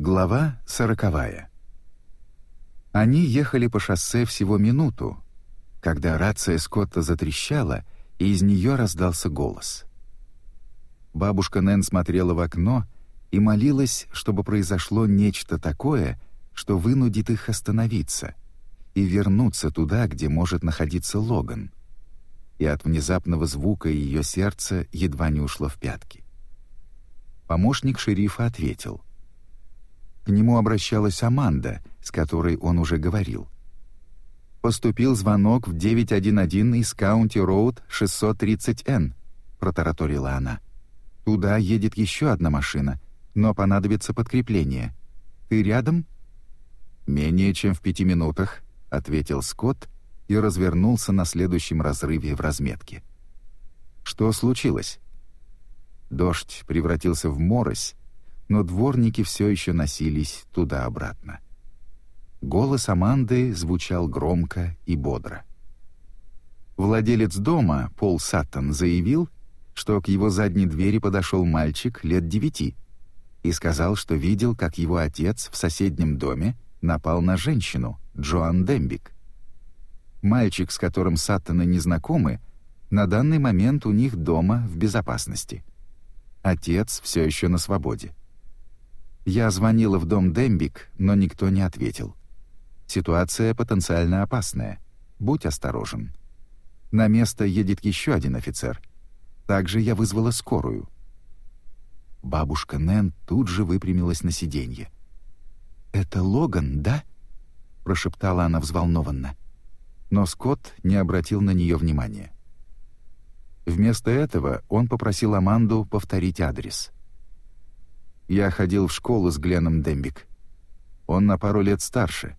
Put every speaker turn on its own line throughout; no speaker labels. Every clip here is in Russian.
Глава сороковая. Они ехали по шоссе всего минуту, когда рация Скотта затрещала, и из нее раздался голос. Бабушка Нэн смотрела в окно и молилась, чтобы произошло нечто такое, что вынудит их остановиться и вернуться туда, где может находиться Логан. И от внезапного звука ее сердце едва не ушло в пятки. Помощник шерифа ответил — к нему обращалась Аманда, с которой он уже говорил. «Поступил звонок в 911 из Каунти-Роуд 630Н», — протараторила она. «Туда едет еще одна машина, но понадобится подкрепление. Ты рядом?» «Менее чем в пяти минутах», — ответил Скотт и развернулся на следующем разрыве в разметке. «Что случилось?» Дождь превратился в морось, но дворники все еще носились туда-обратно. Голос Аманды звучал громко и бодро. Владелец дома, Пол Саттон, заявил, что к его задней двери подошел мальчик лет девяти и сказал, что видел, как его отец в соседнем доме напал на женщину, Джоан Дембик. Мальчик, с которым Саттоны не знакомы, на данный момент у них дома в безопасности. Отец все еще на свободе. Я звонила в дом Дембик, но никто не ответил. Ситуация потенциально опасная. Будь осторожен. На место едет еще один офицер. Также я вызвала скорую. Бабушка Нэн тут же выпрямилась на сиденье. «Это Логан, да?» — прошептала она взволнованно. Но Скотт не обратил на нее внимания. Вместо этого он попросил Аманду повторить адрес — я ходил в школу с Гленом Дембик. Он на пару лет старше.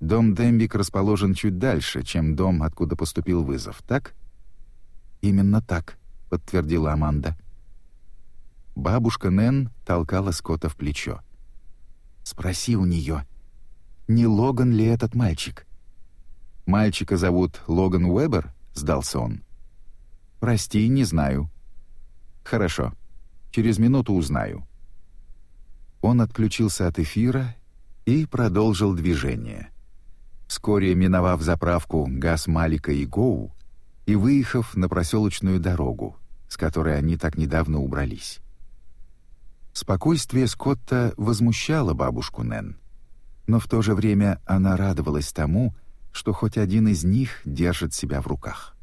Дом Дембик расположен чуть дальше, чем дом, откуда поступил вызов, так? Именно так, подтвердила Аманда. Бабушка Нэн толкала Скотта в плечо. Спроси у нее, не Логан ли этот мальчик? Мальчика зовут Логан Уэбер, сдался он. Прости, не знаю. Хорошо. Через минуту узнаю. Он отключился от эфира и продолжил движение. Вскоре, миновав заправку «Газ Малика» и «Гоу», и выехав на проселочную дорогу, с которой они так недавно убрались. Спокойствие Скотта возмущало бабушку Нэн, но в то же время она радовалась тому, что хоть один из них держит себя в руках.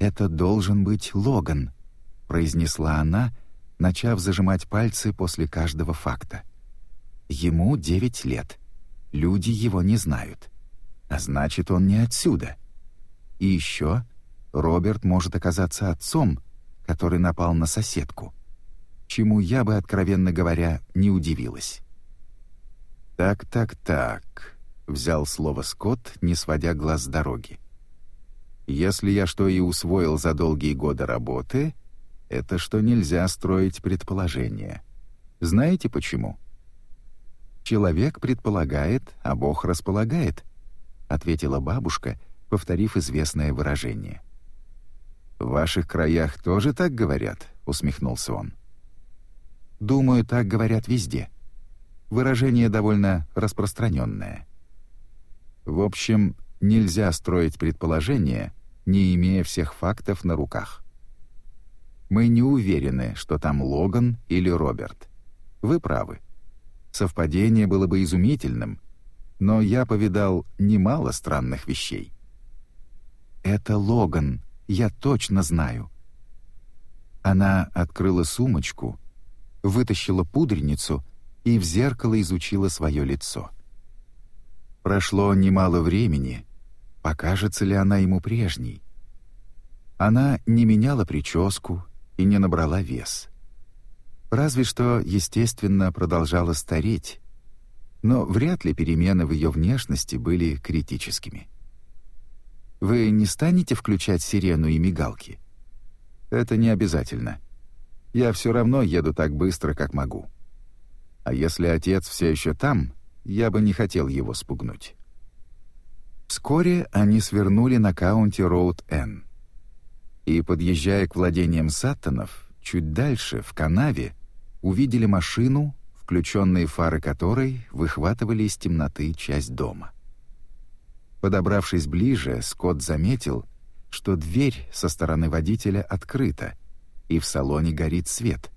«Это должен быть Логан», — произнесла она, — начав зажимать пальцы после каждого факта. Ему девять лет. Люди его не знают. А значит, он не отсюда. И еще Роберт может оказаться отцом, который напал на соседку. Чему я бы, откровенно говоря, не удивилась. «Так, так, так», — взял слово Скотт, не сводя глаз с дороги. «Если я что и усвоил за долгие годы работы, это что нельзя строить предположения. Знаете почему? Человек предполагает, а Бог располагает, ответила бабушка, повторив известное выражение. В ваших краях тоже так говорят, усмехнулся он. Думаю, так говорят везде. Выражение довольно распространенное. В общем, нельзя строить предположения, не имея всех фактов на руках. Мы не уверены, что там Логан или Роберт. Вы правы. Совпадение было бы изумительным, но я повидал немало странных вещей. Это Логан, я точно знаю. Она открыла сумочку, вытащила пудреницу и в зеркало изучила свое лицо. Прошло немало времени, покажется ли она ему прежней. Она не меняла прическу, и не набрала вес. Разве что, естественно, продолжала стареть, но вряд ли перемены в ее внешности были критическими. Вы не станете включать сирену и мигалки? Это не обязательно. Я все равно еду так быстро, как могу. А если отец все еще там, я бы не хотел его спугнуть. Вскоре они свернули на каунти Роуд Н и, подъезжая к владениям Саттонов, чуть дальше, в канаве, увидели машину, включенные фары которой выхватывали из темноты часть дома. Подобравшись ближе, Скотт заметил, что дверь со стороны водителя открыта, и в салоне горит свет.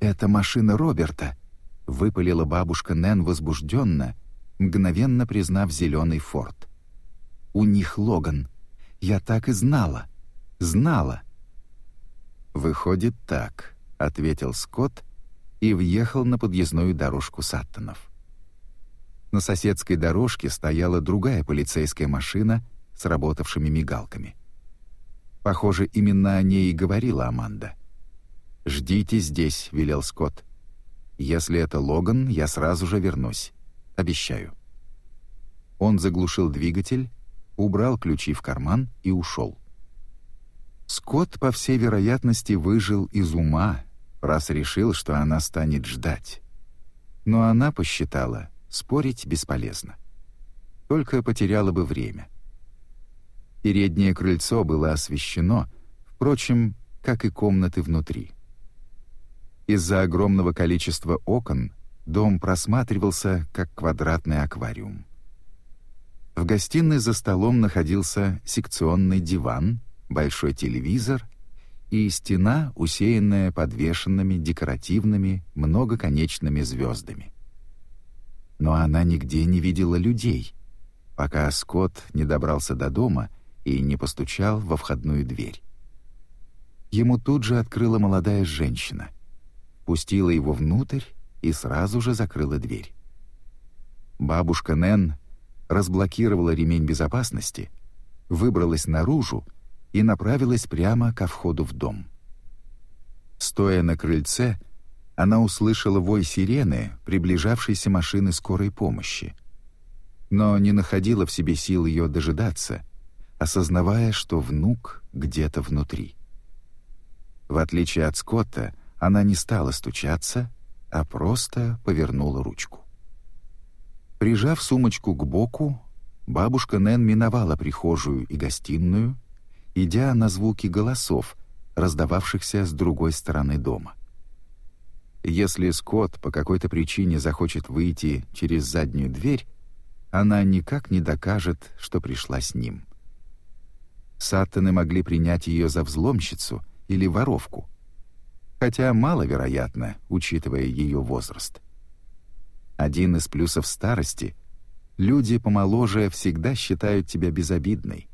«Это машина Роберта», — выпалила бабушка Нэн возбужденно, мгновенно признав зеленый форт. «У них Логан. Я так и знала. Знала». «Выходит так», — ответил Скотт и въехал на подъездную дорожку Саттонов. На соседской дорожке стояла другая полицейская машина с работавшими мигалками. Похоже, именно о ней и говорила Аманда. «Ждите здесь», — велел Скотт. «Если это Логан, я сразу же вернусь. Обещаю». Он заглушил двигатель, убрал ключи в карман и ушел. Скотт, по всей вероятности, выжил из ума, раз решил, что она станет ждать. Но она посчитала, спорить бесполезно. Только потеряла бы время. Переднее крыльцо было освещено, впрочем, как и комнаты внутри. Из-за огромного количества окон дом просматривался, как квадратный аквариум. В гостиной за столом находился секционный диван, большой телевизор и стена, усеянная подвешенными декоративными многоконечными звездами. Но она нигде не видела людей, пока Скотт не добрался до дома и не постучал во входную дверь. Ему тут же открыла молодая женщина, пустила его внутрь и сразу же закрыла дверь. Бабушка Нэн разблокировала ремень безопасности, выбралась наружу и направилась прямо ко входу в дом. Стоя на крыльце, она услышала вой сирены приближавшейся машины скорой помощи, но не находила в себе сил ее дожидаться, осознавая, что внук где-то внутри. В отличие от Скотта, она не стала стучаться, а просто повернула ручку. Прижав сумочку к боку, бабушка Нэн миновала прихожую и гостиную, идя на звуки голосов, раздававшихся с другой стороны дома. Если Скотт по какой-то причине захочет выйти через заднюю дверь, она никак не докажет, что пришла с ним. Саттоны могли принять ее за взломщицу или воровку, хотя маловероятно, учитывая ее возраст. Один из плюсов старости — люди помоложе всегда считают тебя безобидной,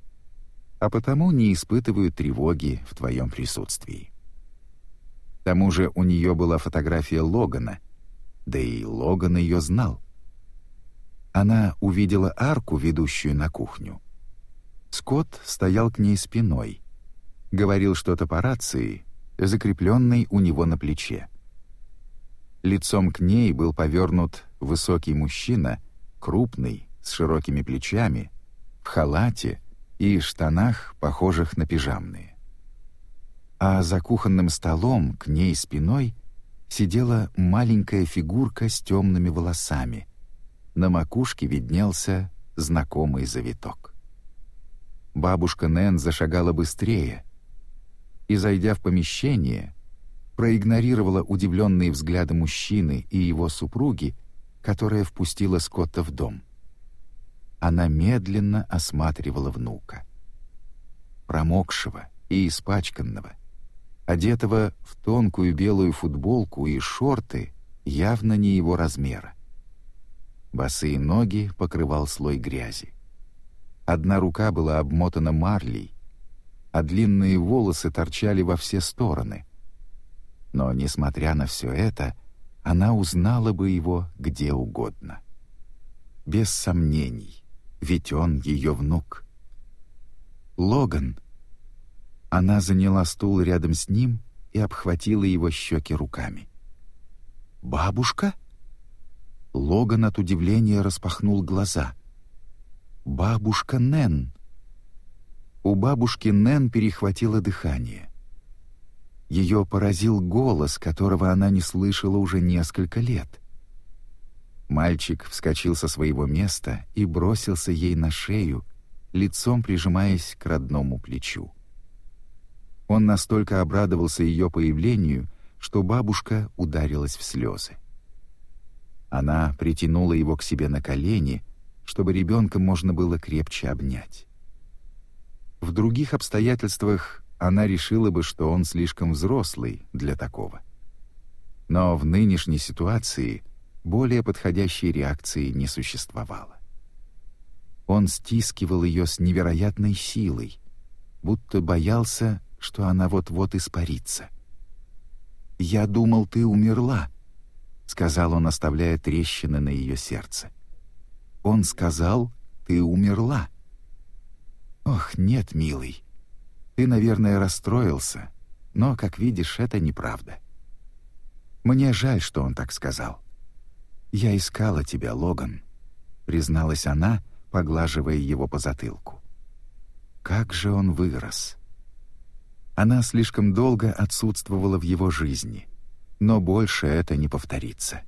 а потому не испытывают тревоги в твоем присутствии. К тому же у нее была фотография Логана, да и Логан ее знал. Она увидела арку, ведущую на кухню. Скотт стоял к ней спиной, говорил что-то по рации, закрепленной у него на плече. Лицом к ней был повернут высокий мужчина, крупный, с широкими плечами, в халате и штанах, похожих на пижамные. А за кухонным столом к ней спиной сидела маленькая фигурка с темными волосами. На макушке виднелся знакомый завиток. Бабушка Нэн зашагала быстрее и, зайдя в помещение, проигнорировала удивленные взгляды мужчины и его супруги, которая впустила Скотта в дом. Она медленно осматривала внука. Промокшего и испачканного, одетого в тонкую белую футболку и шорты, явно не его размера. Босые ноги покрывал слой грязи. Одна рука была обмотана марлей, а длинные волосы торчали во все стороны. Но, несмотря на все это, она узнала бы его где угодно. Без сомнений, ведь он ее внук. «Логан!» Она заняла стул рядом с ним и обхватила его щеки руками. «Бабушка?» Логан от удивления распахнул глаза — «Бабушка Нэн». У бабушки Нэн перехватило дыхание. Ее поразил голос, которого она не слышала уже несколько лет. Мальчик вскочил со своего места и бросился ей на шею, лицом прижимаясь к родному плечу. Он настолько обрадовался ее появлению, что бабушка ударилась в слезы. Она притянула его к себе на колени, чтобы ребенка можно было крепче обнять. В других обстоятельствах она решила бы, что он слишком взрослый для такого. Но в нынешней ситуации более подходящей реакции не существовало. Он стискивал ее с невероятной силой, будто боялся, что она вот-вот испарится. «Я думал, ты умерла», — сказал он, оставляя трещины на ее сердце. «Он сказал, ты умерла». «Ох, нет, милый. Ты, наверное, расстроился, но, как видишь, это неправда. Мне жаль, что он так сказал. Я искала тебя, Логан», — призналась она, поглаживая его по затылку. Как же он вырос! Она слишком долго отсутствовала в его жизни, но больше это не повторится.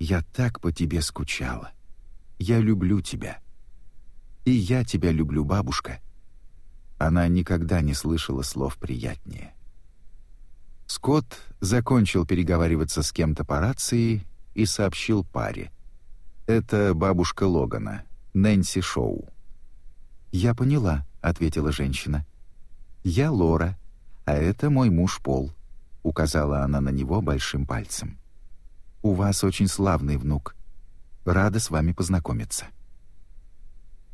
Я так по тебе скучала. Я люблю тебя. И я тебя люблю, бабушка. Она никогда не слышала слов приятнее. Скотт закончил переговариваться с кем-то по рации и сообщил паре. «Это бабушка Логана, Нэнси Шоу». «Я поняла», — ответила женщина. «Я Лора, а это мой муж Пол», — указала она на него большим пальцем. «У вас очень славный внук. Рада с вами познакомиться».